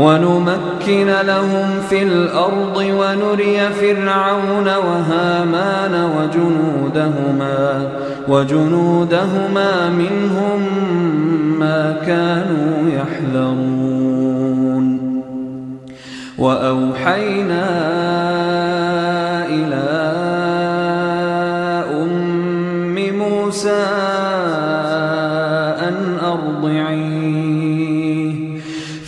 ونمكن لهم في الأرض ونري فرعون وهامان وجنودهما وجنودهما منهم ما كانوا يحذرون. وأوحينا إلى موسى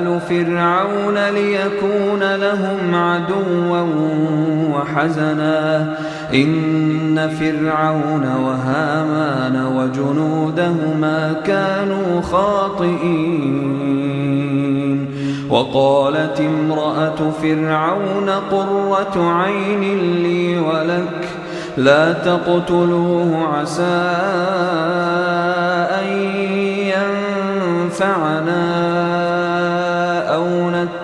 آل فرعون ليكون لهم عدوا وحزنا. إن فرعون وهامان وجنودهما كانوا خاطئين. وقالت امرأة فرعون قرة عين لي ولك لا تقتلوه عسى أن ينفعنا.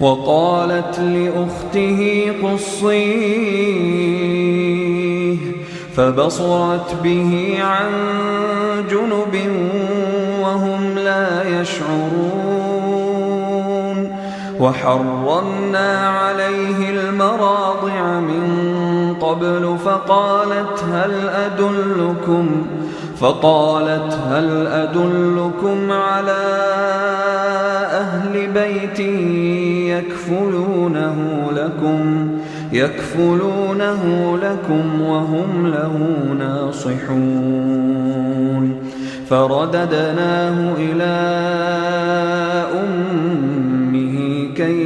وقالت لأخته قصيه فبصرت به عن جنب وهم لا يشعرون. وحرمنا عليه المراضع من قبل فقالت هل أدلكم فقالت هل أدلكم على أهل بيت يكفلونه لكم يكفلونه لكم وهم له ناصحون فرددناه إلى كي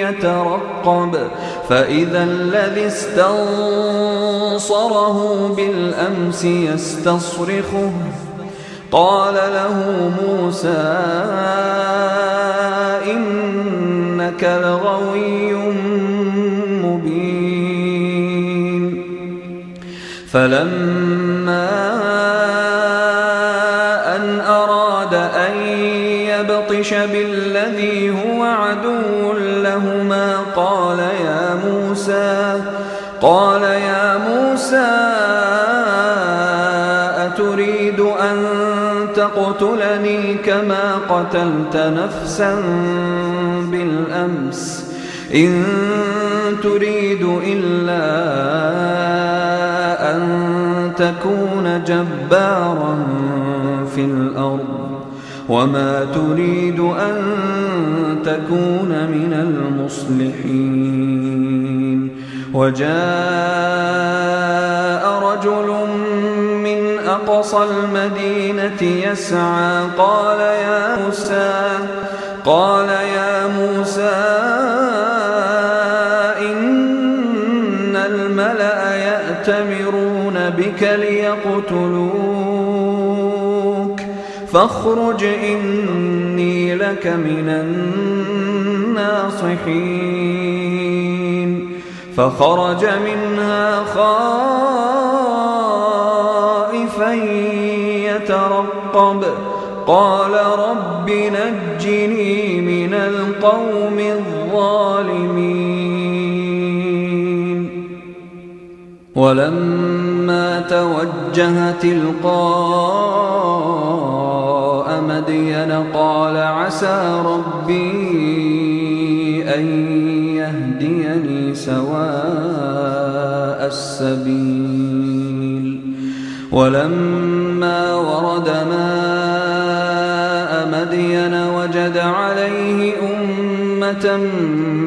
يترقب فإذا الذي استنصره بالأمس يستصرخه. قال له موسى إنك لغوي مبين. فلما يبطش بالذي هو عدو لهما. قال يا موسى قال يا موسى أتريد أن تقتلني كما قتلت نفسا بالأمس؟ إن تريد إلا أن تكون جبارا في الأرض. وما تريد أن تكون من المصلحين وجاء رجل من أقصى المدينة يسعى قال يا موسى قال يا موسى إن الملأ يأتمرون بك ليقتلوك فاخرج إني لك من الناصحين. فخرج منها خائفا يترقب. قال رب نجني من القوم الظالمين. ولما توجه تلقاء مدين قال عسى ربي أن يهديني سواء السبيل. ولما ورد ماء مدين وجد عليه أمة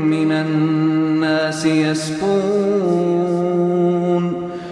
من الناس يسقون.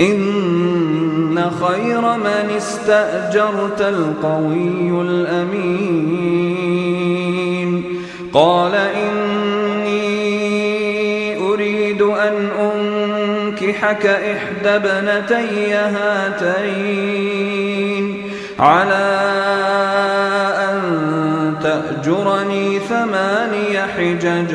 إن خير من استأجرت القوي الأمين. قال إني أريد أن أنكحك إحدى ابنتي هاتين. على أن تأجرني ثماني حجج.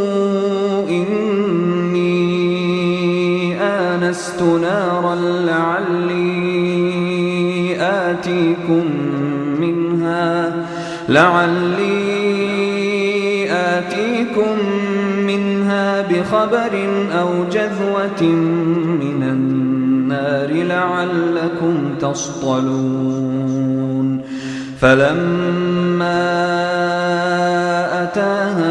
نارا لعلي آتيكم منها. لعلي آتيكم منها بخبر أو جذوة من النار لعلكم تصطلون. فلما أتاها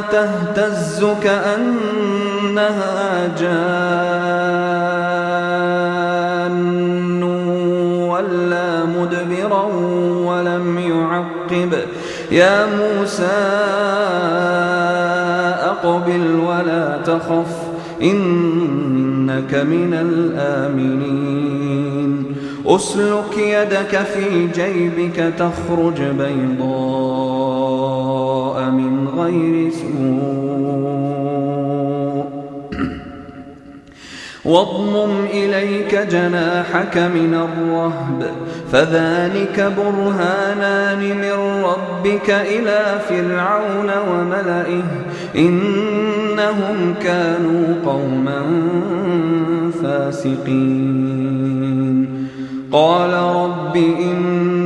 تهتز كأنها جان ولا مدبرا ولم يعقب. يا موسى أقبل ولا تخف إنك من الآمنين. أسلك يدك في جيبك تخرج من غير سوء. واضمم إليك جناحك من الرهب فذلك برهانان من ربك إلى فرعون وملئه إنهم كانوا قوما فاسقين. قال رب إني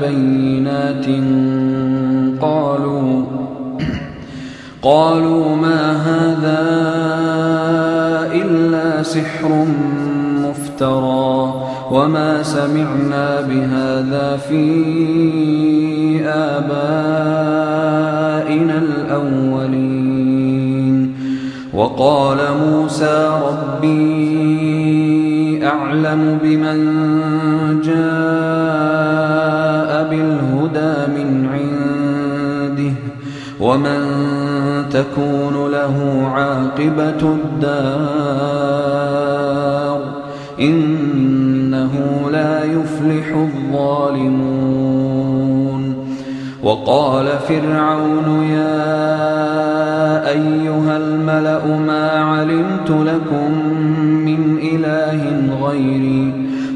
بينات قالوا قالوا ما هذا إلا سحر مفترى وما سمعنا بهذا في آبائنا الأولين وقال موسى ربي أعلم بمن جاء بالهدى من عنده ومن تكون له عاقبة الدار إنه لا يفلح الظالمون وقال فرعون يا أيها الملأ ما علمت لكم من إله غيري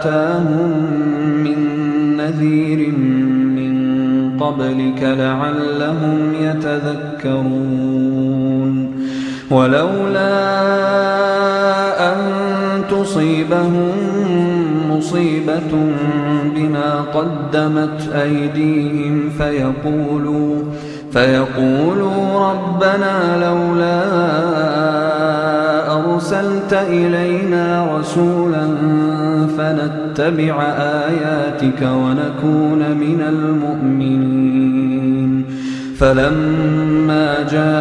أتاهم من نذير من قبلك لعلهم يتذكرون. ولولا أن تصيبهم مصيبة بما قدمت أيديهم فيقولوا فيقولوا ربنا لولا أرسلت إلينا رسولا فنتبع آياتك ونكون من المؤمنين. فلما جاءهم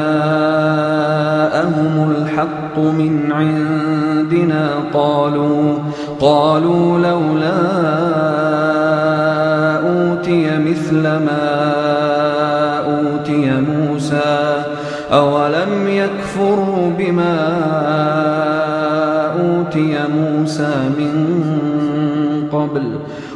الحق من عندنا قالوا قالوا لولا أوتي مثل ما أوتي موسى أولم يكفروا بما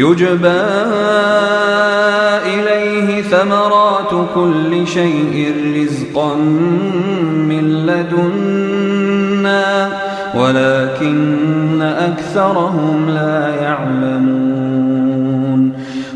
يجبى إليه ثمرات كل شيء رزقا من لدنا ولكن أكثرهم لا يعلمون.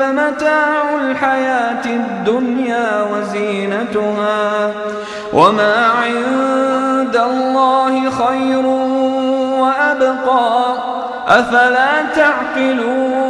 فمتاع الحياة الدنيا وزينتها وما عند الله خير وأبقى. أفلا تعقلون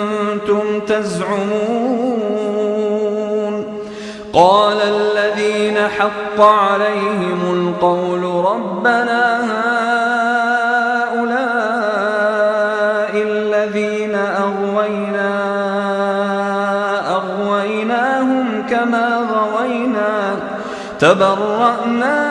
تزعمون قال الذين حق عليهم القول ربنا هؤلاء الذين أغوينا أغويناهم كما غوينا تبرأنا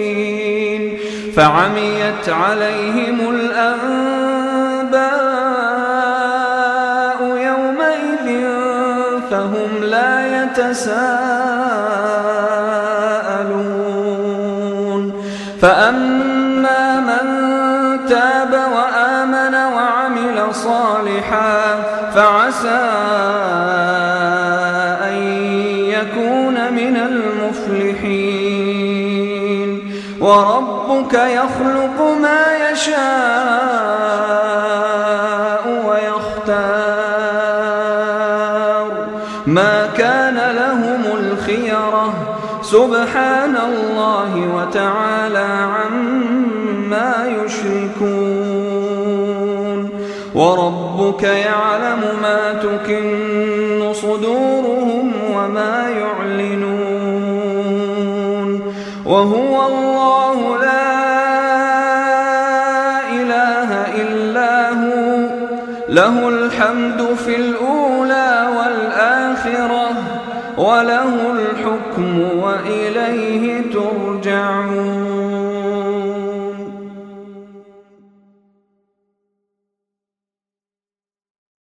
فعميت عليهم الأنباء يومئذ فهم لا يتساءلون. فأما من تاب وآمن وعمل صالحا فعسى وربك يخلق ما يشاء ويختار. ما كان لهم الخيرة. سبحان الله وتعالى عما يشركون. وربك يعلم ما تكن وله الحكم وإليه ترجعون